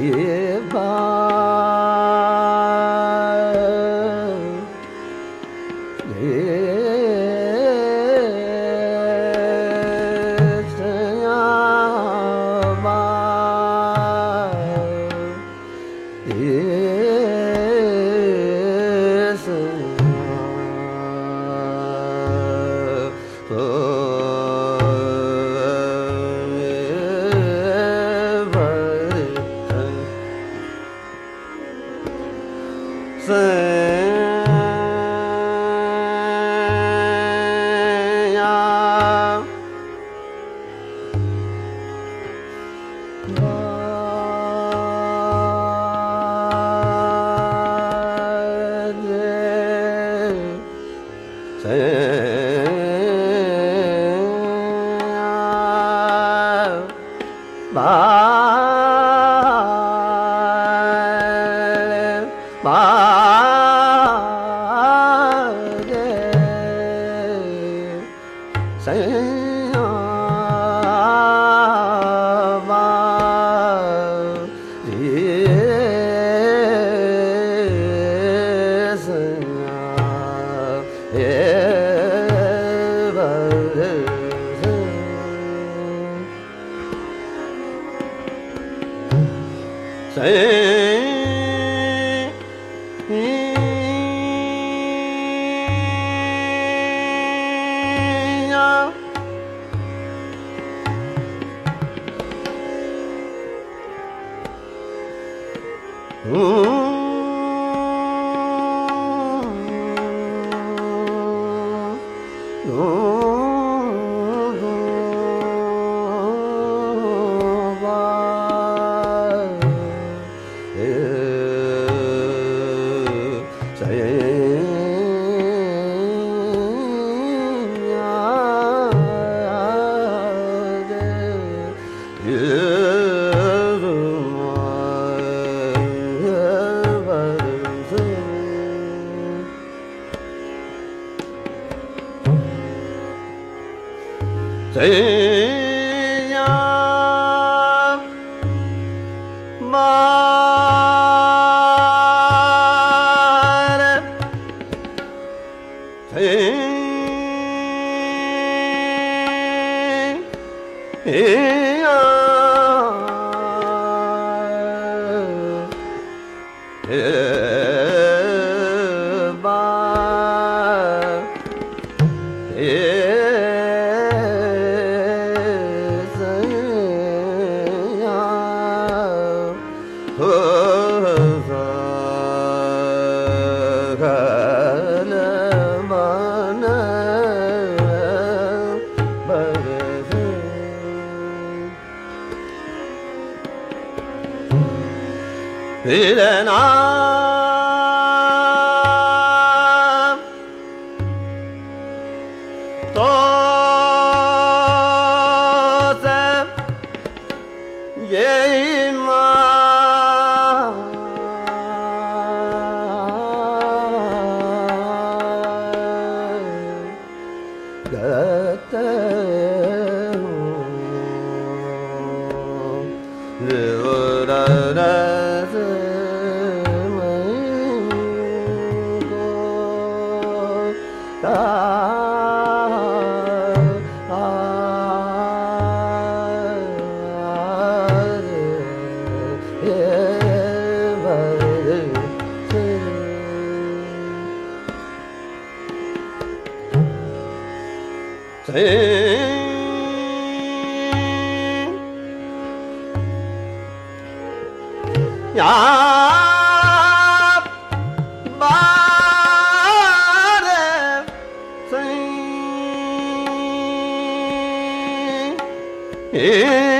Yeah. Bỏ Oh. Yeah. 走 E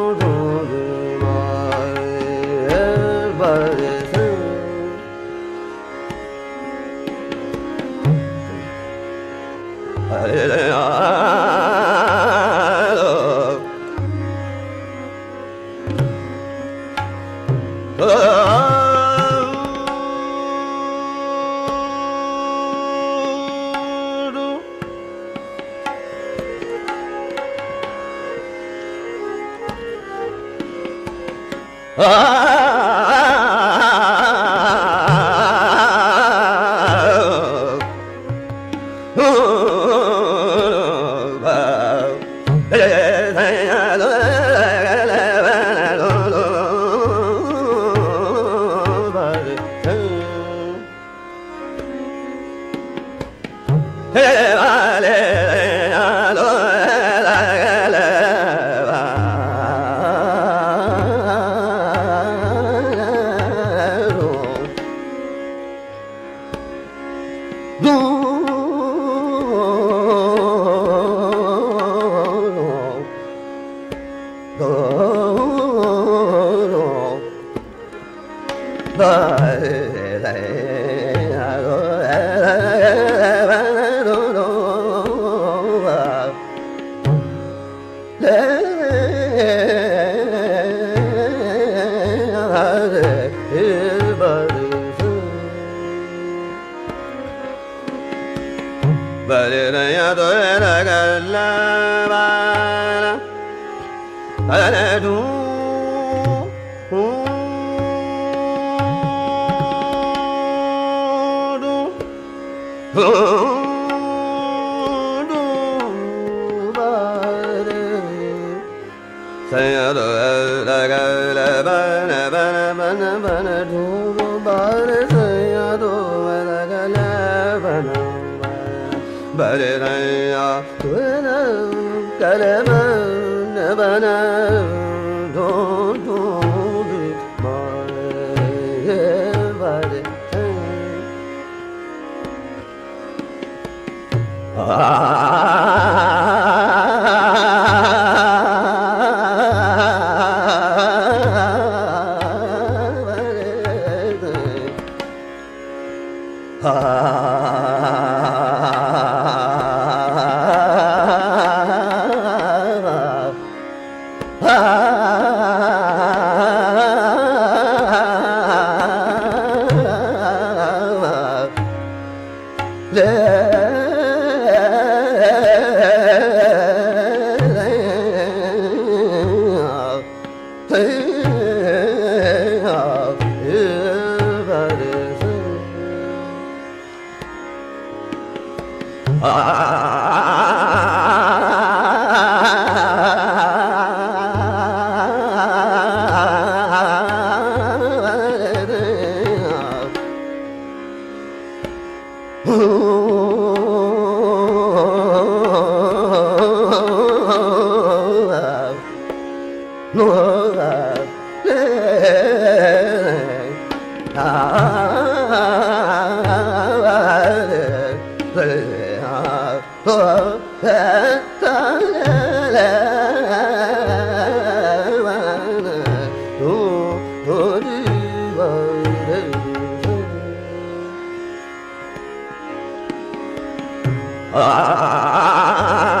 啊 Say, Barelaya Tuna Kalama Nabana Don Don Mare Vare Ah 啊啊啊啊啊啊啊啊啊啊啊啊啊啊